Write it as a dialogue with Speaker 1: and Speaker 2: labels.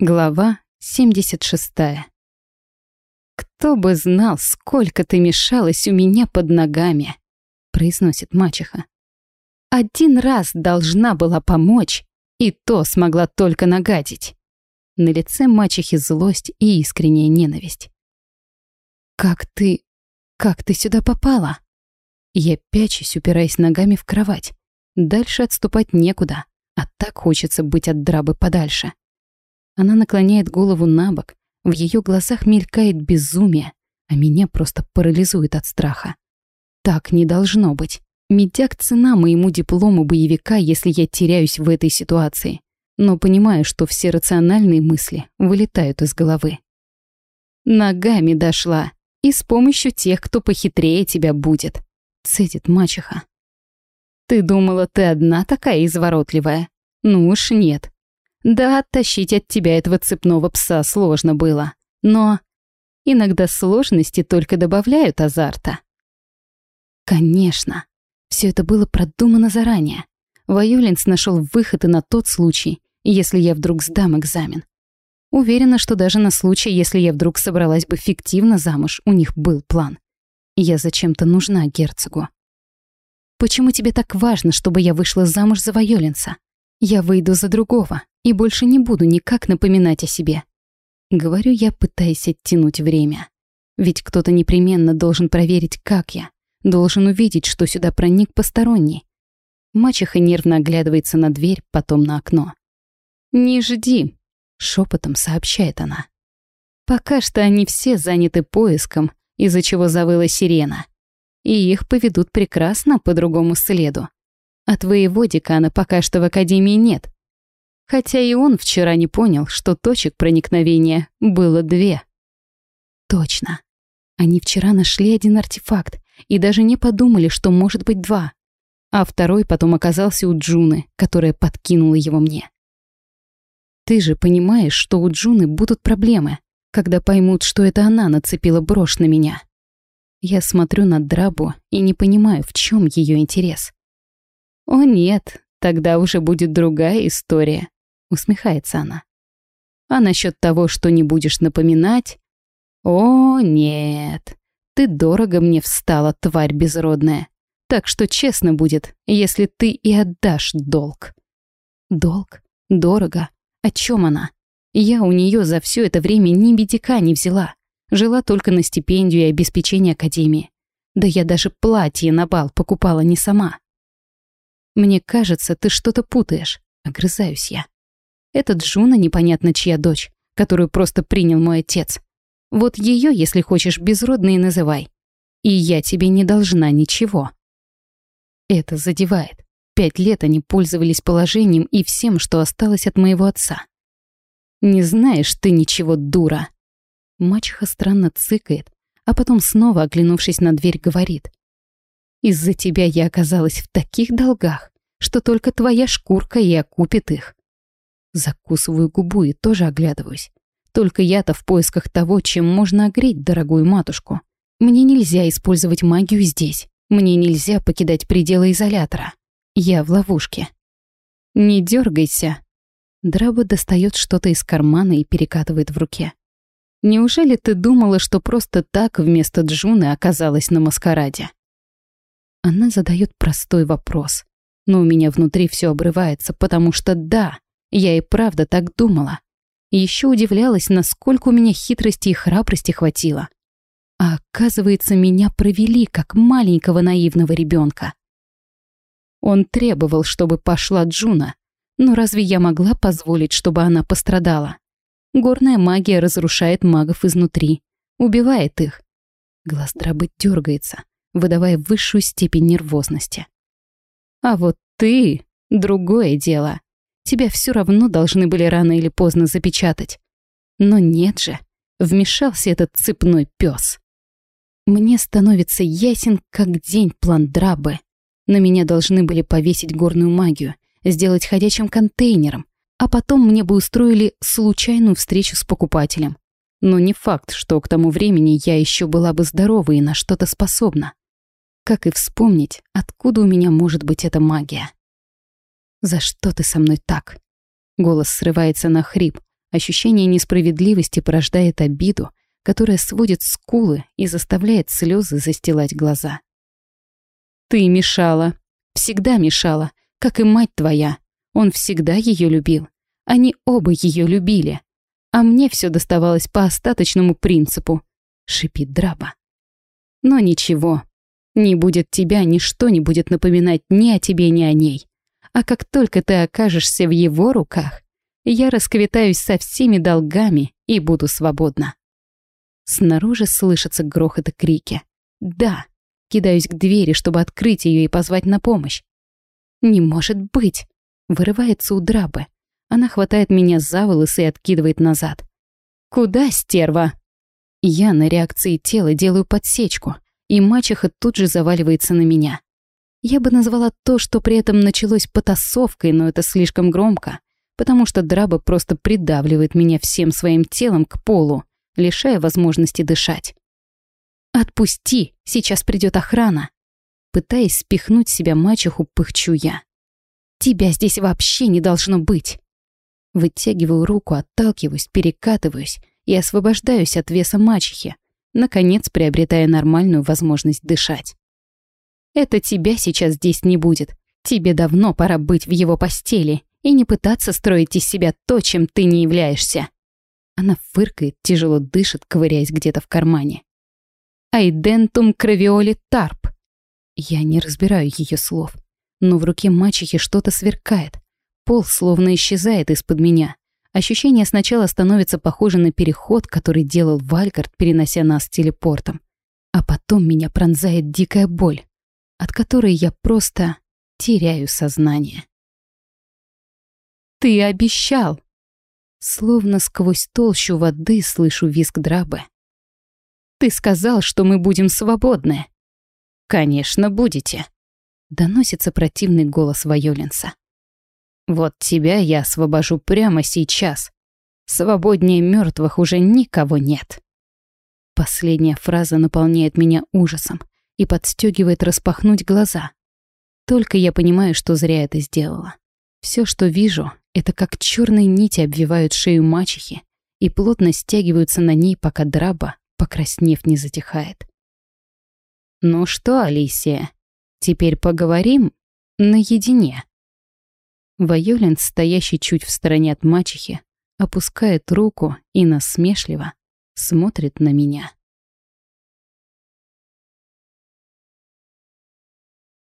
Speaker 1: Глава 76. «Кто бы знал, сколько ты мешалась у меня под ногами», — произносит мачеха. «Один раз должна была помочь, и то смогла только нагадить». На лице мачехи злость и искренняя ненависть. «Как ты... как ты сюда попала?» Я пячусь, упираясь ногами в кровать. Дальше отступать некуда, а так хочется быть от драбы подальше. Она наклоняет голову на бок, в ее глазах мелькает безумие, а меня просто парализует от страха. Так не должно быть. Медяк цена моему диплому боевика, если я теряюсь в этой ситуации. Но понимаю, что все рациональные мысли вылетают из головы. Ногами дошла. И с помощью тех, кто похитрее тебя будет. Цедит мачеха. Ты думала, ты одна такая изворотливая? Ну уж нет. Да, оттащить от тебя этого цепного пса сложно было. Но иногда сложности только добавляют азарта. Конечно, все это было продумано заранее. Ваюлинс нашел выход и на тот случай, если я вдруг сдам экзамен. Уверена, что даже на случай, если я вдруг собралась бы фиктивно замуж, у них был план. Я зачем-то нужна герцогу. Почему тебе так важно, чтобы я вышла замуж за Вайолинса? Я выйду за другого и больше не буду никак напоминать о себе. Говорю я, пытаясь оттянуть время. Ведь кто-то непременно должен проверить, как я. Должен увидеть, что сюда проник посторонний. Мачеха нервно оглядывается на дверь, потом на окно. «Не жди», — шепотом сообщает она. «Пока что они все заняты поиском, из-за чего завыла сирена. И их поведут прекрасно по другому следу. А твоего декана пока что в академии нет. Хотя и он вчера не понял, что точек проникновения было две. Точно. Они вчера нашли один артефакт и даже не подумали, что может быть два. А второй потом оказался у Джуны, которая подкинула его мне. Ты же понимаешь, что у Джуны будут проблемы, когда поймут, что это она нацепила брошь на меня. Я смотрю на Драбу и не понимаю, в чем ее интерес. «О нет, тогда уже будет другая история», — усмехается она. «А насчет того, что не будешь напоминать? О нет, ты дорого мне встала, тварь безродная. Так что честно будет, если ты и отдашь долг». «Долг? Дорого? О чем она? Я у нее за все это время ни бедяка не взяла. Жила только на стипендию и обеспечение академии. Да я даже платье на бал покупала не сама. «Мне кажется, ты что-то путаешь», — огрызаюсь я. «Это Джуна непонятно чья дочь, которую просто принял мой отец. Вот ее, если хочешь, безродной называй. И я тебе не должна ничего». Это задевает. Пять лет они пользовались положением и всем, что осталось от моего отца. «Не знаешь ты ничего, дура!» Мачеха странно цыкает, а потом снова, оглянувшись на дверь, говорит. Из-за тебя я оказалась в таких долгах, что только твоя шкурка и окупит их. Закусываю губу и тоже оглядываюсь. Только я-то в поисках того, чем можно огреть дорогую матушку. Мне нельзя использовать магию здесь. Мне нельзя покидать пределы изолятора. Я в ловушке. Не дергайся. Драба достает что-то из кармана и перекатывает в руке. Неужели ты думала, что просто так вместо Джуны оказалась на маскараде? Она задает простой вопрос. Но у меня внутри все обрывается, потому что да, я и правда так думала. Еще удивлялась, насколько у меня хитрости и храбрости хватило. А оказывается, меня провели как маленького наивного ребенка. Он требовал, чтобы пошла Джуна, но разве я могла позволить, чтобы она пострадала? Горная магия разрушает магов изнутри, убивает их. Глаз дробы дергается выдавая высшую степень нервозности. А вот ты — другое дело. Тебя все равно должны были рано или поздно запечатать. Но нет же, вмешался этот цепной пес. Мне становится ясен, как день план драбы. На меня должны были повесить горную магию, сделать ходячим контейнером, а потом мне бы устроили случайную встречу с покупателем. Но не факт, что к тому времени я еще была бы здорова и на что-то способна. Как и вспомнить, откуда у меня может быть эта магия. «За что ты со мной так?» Голос срывается на хрип, Ощущение несправедливости порождает обиду, которая сводит скулы и заставляет слезы застилать глаза. «Ты мешала. Всегда мешала, как и мать твоя. Он всегда ее любил. Они оба ее любили. А мне все доставалось по остаточному принципу», — шипит Драба. «Но ничего. Не будет тебя, ничто не будет напоминать ни о тебе, ни о ней. А как только ты окажешься в его руках, я расквитаюсь со всеми долгами и буду свободна. Снаружи слышатся грохот и крики. Да, кидаюсь к двери, чтобы открыть ее и позвать на помощь. Не может быть! Вырывается у драбы. Она хватает меня за волосы и откидывает назад. «Куда, стерва?» Я на реакции тела делаю подсечку, и мачеха тут же заваливается на меня. Я бы назвала то, что при этом началось потасовкой, но это слишком громко потому что драба просто придавливает меня всем своим телом к полу, лишая возможности дышать. «Отпусти, сейчас придет охрана!» Пытаясь спихнуть себя мачеху, пыхчу я. «Тебя здесь вообще не должно быть!» Вытягиваю руку, отталкиваюсь, перекатываюсь и освобождаюсь от веса мачехи, наконец приобретая нормальную возможность дышать. «Это тебя сейчас здесь не будет. Тебе давно пора быть в его постели, и не пытаться строить из себя то, чем ты не являешься. Она фыркает, тяжело дышит, ковыряясь где-то в кармане. «Айдентум кравиоли тарп». Я не разбираю ее слов, но в руке мачехи что-то сверкает. Пол словно исчезает из-под меня. Ощущение сначала становится похоже на переход, который делал Вальгард, перенося нас телепортом. А потом меня пронзает дикая боль, от которой я просто теряю сознание. Ты обещал!» Словно сквозь толщу воды слышу визг драбы. «Ты сказал, что мы будем свободны!» «Конечно, будете!» Доносится противный голос Вайоленса. «Вот тебя я освобожу прямо сейчас. Свободнее мертвых уже никого нет!» Последняя фраза наполняет меня ужасом и подстегивает распахнуть глаза. Только я понимаю, что зря это сделала. Все, что вижу, это как черные нити обвивают шею мачехи и плотно стягиваются на ней, пока драба, покраснев, не затихает. «Ну что, Алисия, теперь поговорим наедине?» Вайолин, стоящий чуть в стороне от мачехи, опускает руку и насмешливо смотрит на меня.